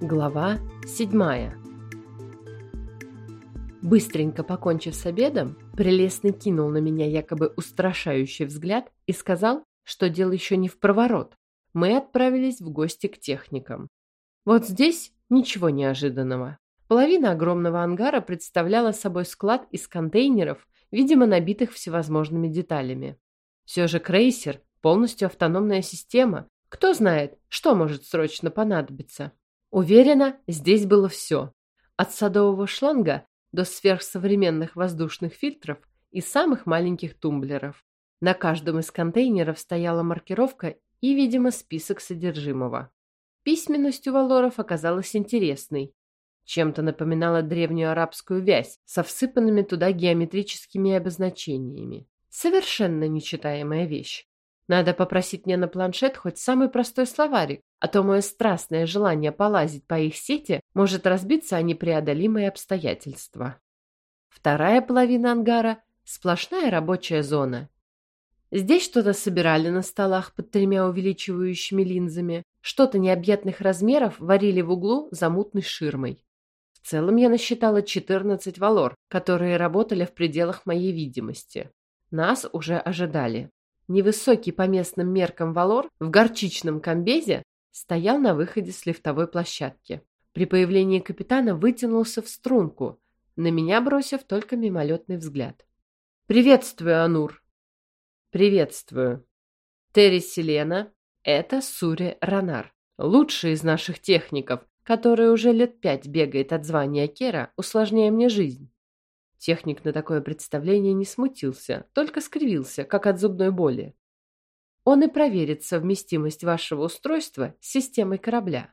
Глава седьмая Быстренько покончив с обедом, Прелестный кинул на меня якобы устрашающий взгляд и сказал, что дело еще не в проворот. Мы отправились в гости к техникам. Вот здесь ничего неожиданного. Половина огромного ангара представляла собой склад из контейнеров, видимо, набитых всевозможными деталями. Все же крейсер – полностью автономная система. Кто знает, что может срочно понадобиться. Уверена, здесь было все. От садового шланга до сверхсовременных воздушных фильтров и самых маленьких тумблеров. На каждом из контейнеров стояла маркировка и, видимо, список содержимого. Письменность у валоров оказалась интересной. Чем-то напоминала древнюю арабскую вязь со всыпанными туда геометрическими обозначениями. Совершенно нечитаемая вещь. Надо попросить мне на планшет хоть самый простой словарик, а то мое страстное желание полазить по их сети может разбиться о непреодолимые обстоятельства. Вторая половина ангара – сплошная рабочая зона. Здесь что-то собирали на столах под тремя увеличивающими линзами, что-то необъятных размеров варили в углу за мутной ширмой. В целом я насчитала 14 валор, которые работали в пределах моей видимости. Нас уже ожидали. Невысокий по местным меркам валор в горчичном комбезе стоял на выходе с лифтовой площадки. При появлении капитана вытянулся в струнку, на меня бросив только мимолетный взгляд. «Приветствую, Анур!» «Приветствую!» «Терри Селена, это Сури Ранар, лучший из наших техников, который уже лет пять бегает от звания Кера, усложняя мне жизнь». Техник на такое представление не смутился, только скривился, как от зубной боли. Он и проверит совместимость вашего устройства с системой корабля.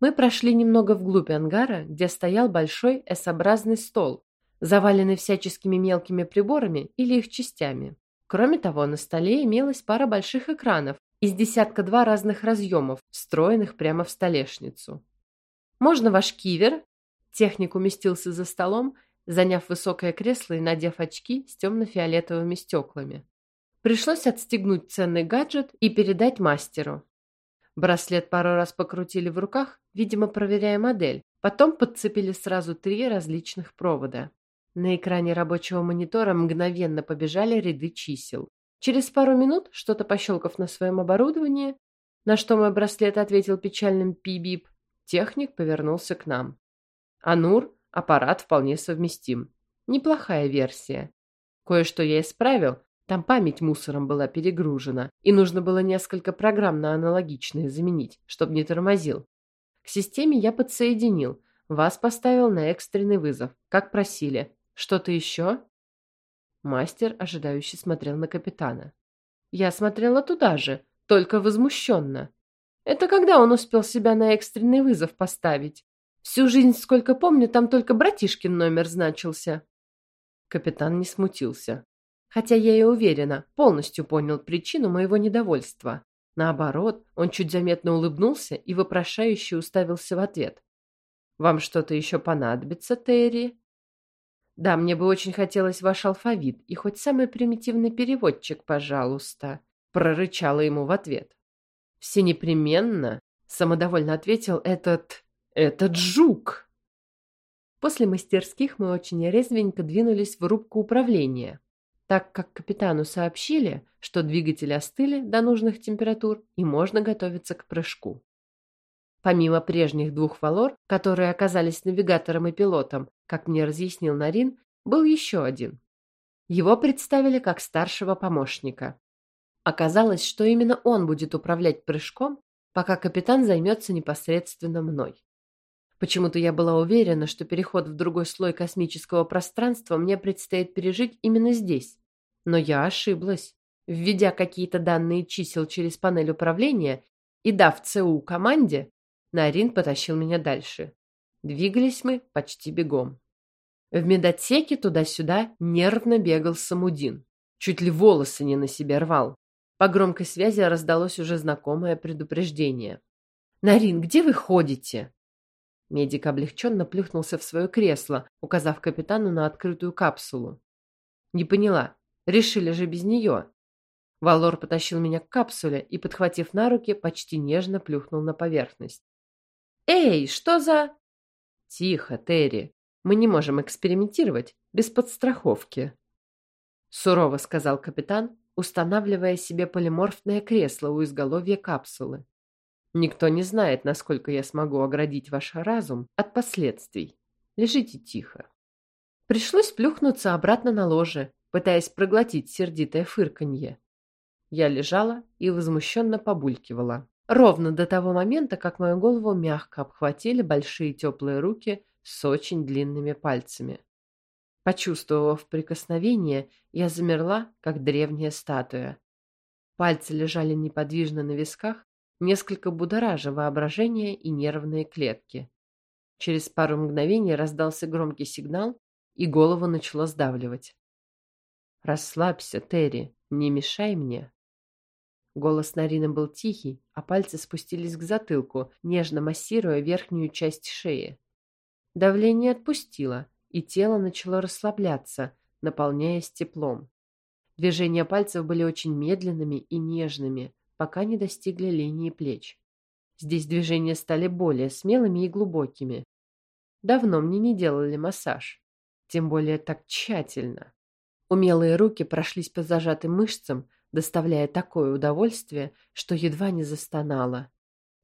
Мы прошли немного вглубь ангара, где стоял большой S-образный стол, заваленный всяческими мелкими приборами или их частями. Кроме того, на столе имелась пара больших экранов из десятка-два разных разъемов, встроенных прямо в столешницу. «Можно ваш кивер?» Техник уместился за столом, заняв высокое кресло и надев очки с темно-фиолетовыми стеклами. Пришлось отстегнуть ценный гаджет и передать мастеру. Браслет пару раз покрутили в руках, видимо, проверяя модель. Потом подцепили сразу три различных провода. На экране рабочего монитора мгновенно побежали ряды чисел. Через пару минут, что-то пощелкав на своем оборудовании, на что мой браслет ответил печальным пи-бип, техник повернулся к нам. Анур, аппарат вполне совместим. Неплохая версия. Кое-что я исправил, там память мусором была перегружена, и нужно было несколько программ на аналогичные заменить, чтобы не тормозил. К системе я подсоединил. Вас поставил на экстренный вызов, как просили. Что-то еще? Мастер ожидающе смотрел на капитана. Я смотрела туда же, только возмущенно. Это когда он успел себя на экстренный вызов поставить? Всю жизнь, сколько помню, там только братишкин номер значился. Капитан не смутился. Хотя я и уверена, полностью понял причину моего недовольства. Наоборот, он чуть заметно улыбнулся и вопрошающе уставился в ответ. «Вам что-то еще понадобится, Терри?» «Да, мне бы очень хотелось ваш алфавит и хоть самый примитивный переводчик, пожалуйста», прорычала ему в ответ. «Все непременно», самодовольно ответил этот... этот жук. После мастерских мы очень резвенько двинулись в рубку управления так как капитану сообщили, что двигатели остыли до нужных температур и можно готовиться к прыжку. Помимо прежних двух валор, которые оказались навигатором и пилотом, как мне разъяснил Нарин, был еще один. Его представили как старшего помощника. Оказалось, что именно он будет управлять прыжком, пока капитан займется непосредственно мной. Почему-то я была уверена, что переход в другой слой космического пространства мне предстоит пережить именно здесь. Но я ошиблась. Введя какие-то данные чисел через панель управления и дав ЦУ команде, Нарин потащил меня дальше. Двигались мы почти бегом. В медотсеке туда-сюда нервно бегал Самудин. Чуть ли волосы не на себе рвал. По громкой связи раздалось уже знакомое предупреждение. «Нарин, где вы ходите?» Медик облегченно плюхнулся в свое кресло, указав капитану на открытую капсулу. Не поняла, решили же без нее. Валор потащил меня к капсуле и, подхватив на руки, почти нежно плюхнул на поверхность. Эй, что за...» «Тихо, Терри. Мы не можем экспериментировать без подстраховки», — сурово сказал капитан, устанавливая себе полиморфное кресло у изголовья капсулы. «Никто не знает, насколько я смогу оградить ваш разум от последствий. Лежите тихо». Пришлось плюхнуться обратно на ложе, пытаясь проглотить сердитое фырканье. Я лежала и возмущенно побулькивала. Ровно до того момента, как мою голову мягко обхватили большие теплые руки с очень длинными пальцами. Почувствовав прикосновение, я замерла, как древняя статуя. Пальцы лежали неподвижно на висках, несколько будоража воображение и нервные клетки. Через пару мгновений раздался громкий сигнал, и голову начало сдавливать. «Расслабься, Терри, не мешай мне». Голос Нарины был тихий, а пальцы спустились к затылку, нежно массируя верхнюю часть шеи. Давление отпустило, и тело начало расслабляться, наполняясь теплом. Движения пальцев были очень медленными и нежными, пока не достигли линии плеч. Здесь движения стали более смелыми и глубокими. Давно мне не делали массаж, тем более так тщательно. Умелые руки прошлись по зажатым мышцам, доставляя такое удовольствие, что едва не застонала.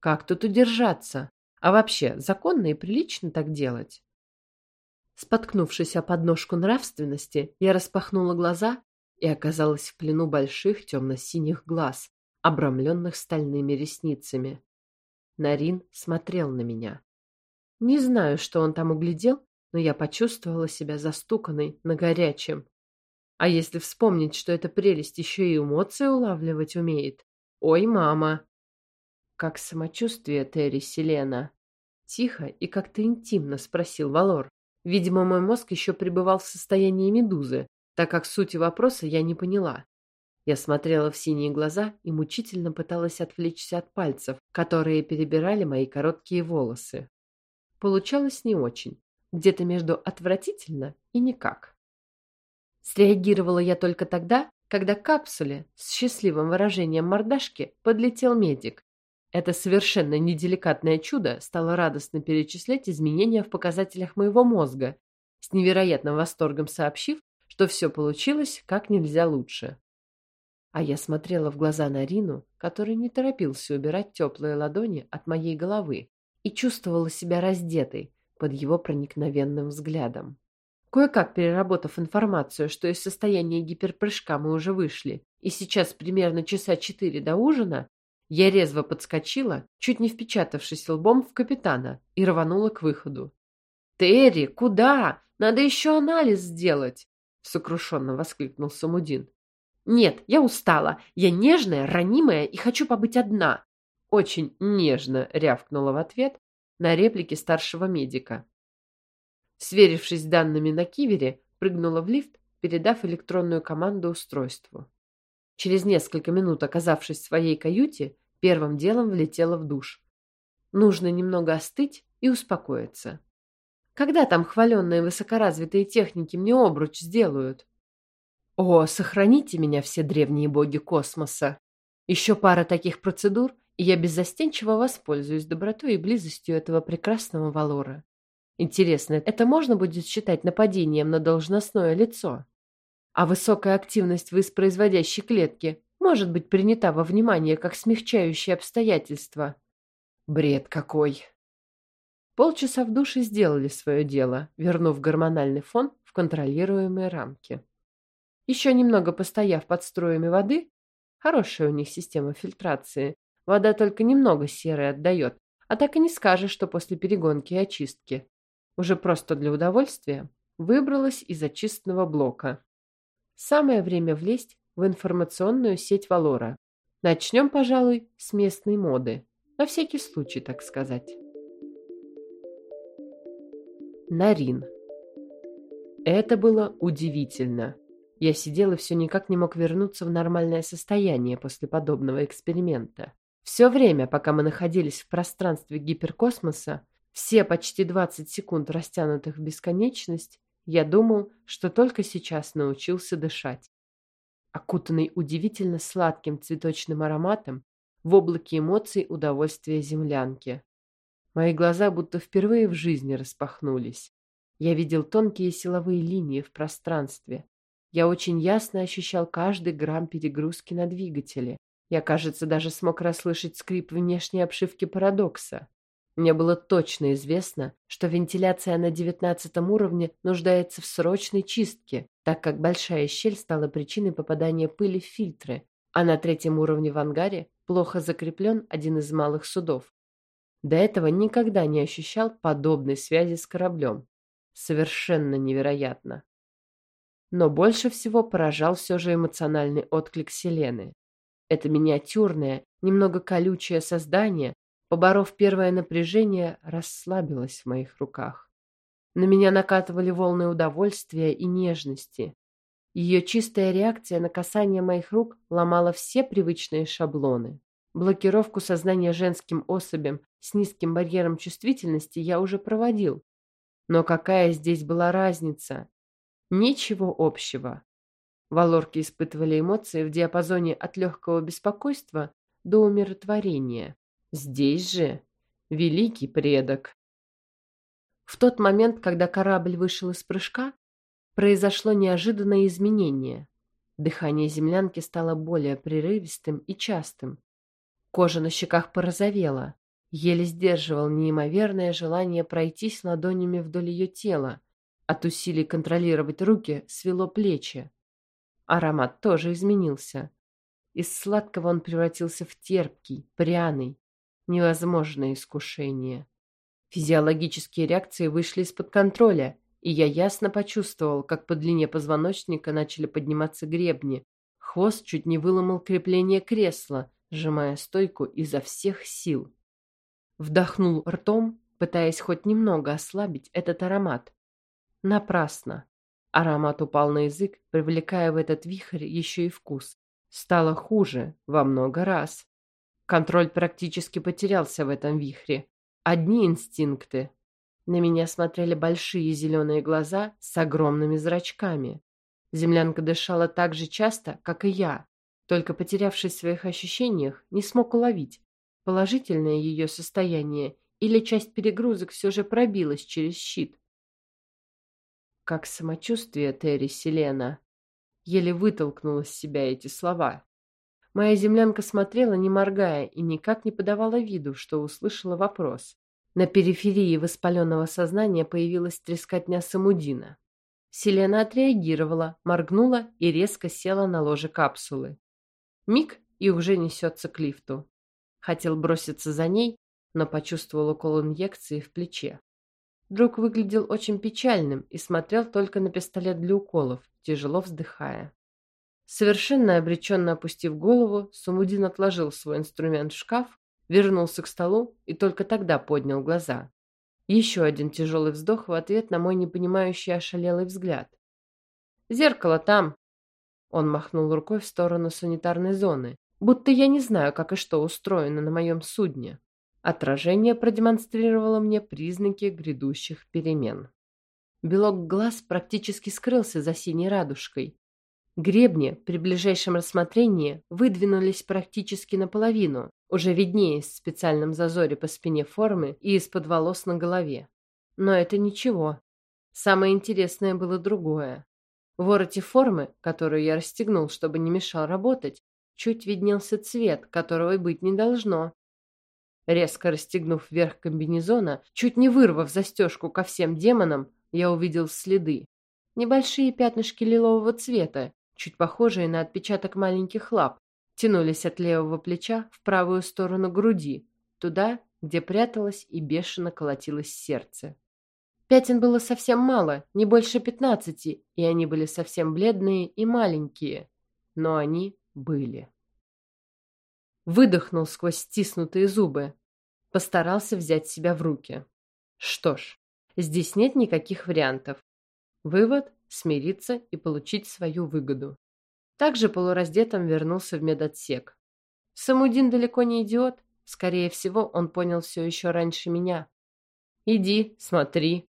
Как тут удержаться? А вообще, законно и прилично так делать? Споткнувшись о подножку нравственности, я распахнула глаза и оказалась в плену больших темно-синих глаз, обрамленных стальными ресницами. Нарин смотрел на меня. Не знаю, что он там углядел, но я почувствовала себя застуканной на горячем. А если вспомнить, что эта прелесть еще и эмоции улавливать умеет? Ой, мама! Как самочувствие Терри Селена? Тихо и как-то интимно спросил Валор. Видимо, мой мозг еще пребывал в состоянии медузы, так как сути вопроса я не поняла. Я смотрела в синие глаза и мучительно пыталась отвлечься от пальцев, которые перебирали мои короткие волосы. Получалось не очень, где-то между отвратительно и никак. Среагировала я только тогда, когда к капсуле с счастливым выражением мордашки подлетел медик. Это совершенно неделикатное чудо стало радостно перечислять изменения в показателях моего мозга, с невероятным восторгом сообщив, что все получилось как нельзя лучше. А я смотрела в глаза Нарину, который не торопился убирать теплые ладони от моей головы, и чувствовала себя раздетой под его проникновенным взглядом. Кое-как переработав информацию, что из состояния гиперпрыжка мы уже вышли, и сейчас примерно часа четыре до ужина, я резво подскочила, чуть не впечатавшись лбом в капитана, и рванула к выходу. «Терри, куда? Надо еще анализ сделать!» — сокрушенно воскликнул Самудин. «Нет, я устала. Я нежная, ранимая и хочу побыть одна!» Очень нежно рявкнула в ответ на реплики старшего медика. Сверившись с данными на кивере, прыгнула в лифт, передав электронную команду устройству. Через несколько минут, оказавшись в своей каюте, первым делом влетела в душ. Нужно немного остыть и успокоиться. Когда там хваленные высокоразвитые техники мне обруч сделают? О, сохраните меня все древние боги космоса! Еще пара таких процедур, и я беззастенчиво воспользуюсь добротой и близостью этого прекрасного Валора. Интересно, это можно будет считать нападением на должностное лицо? А высокая активность воспроизводящей клетки может быть принята во внимание как смягчающее обстоятельство? Бред какой! Полчаса в душе сделали свое дело, вернув гормональный фон в контролируемые рамки. Еще немного постояв под струями воды, хорошая у них система фильтрации, вода только немного серой отдает, а так и не скажешь, что после перегонки и очистки уже просто для удовольствия, выбралась из очистного блока. Самое время влезть в информационную сеть Валора. Начнем, пожалуй, с местной моды. На всякий случай, так сказать. Нарин. Это было удивительно. Я сидел и все никак не мог вернуться в нормальное состояние после подобного эксперимента. Все время, пока мы находились в пространстве гиперкосмоса, все почти 20 секунд, растянутых в бесконечность, я думал, что только сейчас научился дышать. Окутанный удивительно сладким цветочным ароматом, в облаке эмоций удовольствия землянки. Мои глаза будто впервые в жизни распахнулись. Я видел тонкие силовые линии в пространстве. Я очень ясно ощущал каждый грамм перегрузки на двигателе. Я, кажется, даже смог расслышать скрип внешней обшивки парадокса. Мне было точно известно, что вентиляция на девятнадцатом уровне нуждается в срочной чистке, так как большая щель стала причиной попадания пыли в фильтры, а на третьем уровне в ангаре плохо закреплен один из малых судов. До этого никогда не ощущал подобной связи с кораблем. Совершенно невероятно. Но больше всего поражал все же эмоциональный отклик Селены. Это миниатюрное, немного колючее создание поборов первое напряжение, расслабилась в моих руках. На меня накатывали волны удовольствия и нежности. Ее чистая реакция на касание моих рук ломала все привычные шаблоны. Блокировку сознания женским особям с низким барьером чувствительности я уже проводил. Но какая здесь была разница? Ничего общего. Валорки испытывали эмоции в диапазоне от легкого беспокойства до умиротворения. Здесь же великий предок. В тот момент, когда корабль вышел из прыжка, произошло неожиданное изменение. Дыхание землянки стало более прерывистым и частым. Кожа на щеках порозовела. Еле сдерживал неимоверное желание пройтись ладонями вдоль ее тела. От усилий контролировать руки свело плечи. Аромат тоже изменился. Из сладкого он превратился в терпкий, пряный, невозможное искушение. Физиологические реакции вышли из-под контроля, и я ясно почувствовал, как по длине позвоночника начали подниматься гребни. Хвост чуть не выломал крепление кресла, сжимая стойку изо всех сил. Вдохнул ртом, пытаясь хоть немного ослабить этот аромат. Напрасно. Аромат упал на язык, привлекая в этот вихрь еще и вкус. Стало хуже во много раз. Контроль практически потерялся в этом вихре. Одни инстинкты. На меня смотрели большие зеленые глаза с огромными зрачками. Землянка дышала так же часто, как и я, только потерявшись в своих ощущениях, не смог уловить, положительное ее состояние или часть перегрузок все же пробилась через щит. Как самочувствие Терри Селена. Еле вытолкнула из себя эти слова. Моя землянка смотрела, не моргая, и никак не подавала виду, что услышала вопрос. На периферии воспаленного сознания появилась трескотня Самудина. Селена отреагировала, моргнула и резко села на ложе капсулы. Миг и уже несется к лифту. Хотел броситься за ней, но почувствовал укол инъекции в плече. Друг выглядел очень печальным и смотрел только на пистолет для уколов, тяжело вздыхая. Совершенно обреченно опустив голову, Сумудин отложил свой инструмент в шкаф, вернулся к столу и только тогда поднял глаза. Еще один тяжелый вздох в ответ на мой непонимающий ошалелый взгляд. «Зеркало там!» Он махнул рукой в сторону санитарной зоны, будто я не знаю, как и что устроено на моем судне. Отражение продемонстрировало мне признаки грядущих перемен. Белок глаз практически скрылся за синей радужкой, Гребни при ближайшем рассмотрении выдвинулись практически наполовину, уже виднеясь в специальном зазоре по спине формы и из-под волос на голове. Но это ничего. Самое интересное было другое. В вороте формы, которую я расстегнул, чтобы не мешал работать, чуть виднелся цвет, которого быть не должно. Резко расстегнув верх комбинезона, чуть не вырвав застежку ко всем демонам, я увидел следы. Небольшие пятнышки лилового цвета, чуть похожие на отпечаток маленьких лап, тянулись от левого плеча в правую сторону груди, туда, где пряталось и бешено колотилось сердце. Пятен было совсем мало, не больше пятнадцати, и они были совсем бледные и маленькие, но они были. Выдохнул сквозь стиснутые зубы, постарался взять себя в руки. Что ж, здесь нет никаких вариантов. Вывод смириться и получить свою выгоду. Также полураздетым вернулся в медотсек. Самудин далеко не идиот. Скорее всего, он понял все еще раньше меня. «Иди, смотри».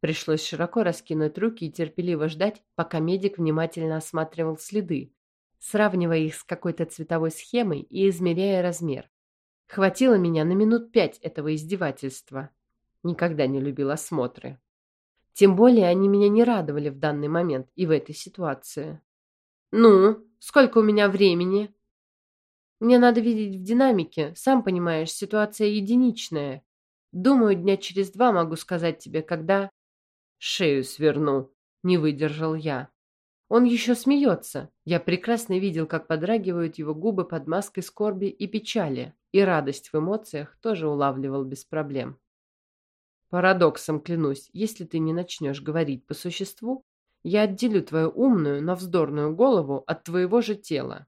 Пришлось широко раскинуть руки и терпеливо ждать, пока медик внимательно осматривал следы, сравнивая их с какой-то цветовой схемой и измеряя размер. Хватило меня на минут пять этого издевательства. Никогда не любил осмотры. Тем более они меня не радовали в данный момент и в этой ситуации. «Ну, сколько у меня времени?» «Мне надо видеть в динамике. Сам понимаешь, ситуация единичная. Думаю, дня через два могу сказать тебе, когда...» «Шею сверну», — не выдержал я. Он еще смеется. Я прекрасно видел, как подрагивают его губы под маской скорби и печали, и радость в эмоциях тоже улавливал без проблем. Парадоксом клянусь, если ты не начнешь говорить по существу, я отделю твою умную, но вздорную голову от твоего же тела.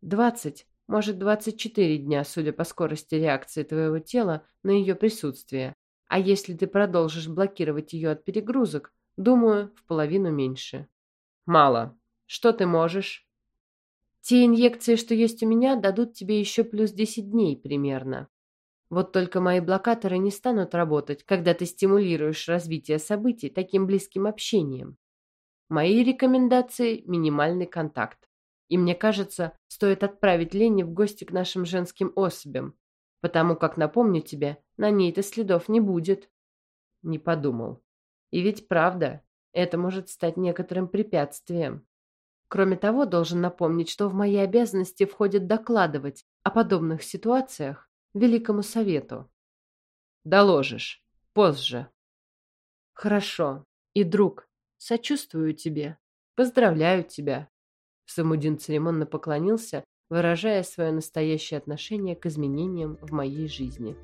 Двадцать, может, двадцать четыре дня, судя по скорости реакции твоего тела на ее присутствие. А если ты продолжишь блокировать ее от перегрузок, думаю, в половину меньше. Мало. Что ты можешь? Те инъекции, что есть у меня, дадут тебе еще плюс 10 дней примерно. Вот только мои блокаторы не станут работать, когда ты стимулируешь развитие событий таким близким общением. Мои рекомендации – минимальный контакт. И мне кажется, стоит отправить Ленни в гости к нашим женским особям, потому как, напомню тебе, на ней-то следов не будет. Не подумал. И ведь правда, это может стать некоторым препятствием. Кроме того, должен напомнить, что в мои обязанности входит докладывать о подобных ситуациях Великому Совету. Доложишь. Позже. Хорошо. И, друг, сочувствую тебе. Поздравляю тебя. Самудин церемонно поклонился, выражая свое настоящее отношение к изменениям в моей жизни.